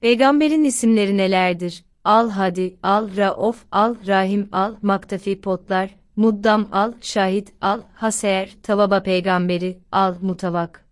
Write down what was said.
Peygamberin isimleri nelerdir? Al Hadi, Al Rauf, Al Rahim, Al Maktafi Potlar, Muddam Al Şahit, Al Haser, Tavaba Peygamberi, Al Mutavak.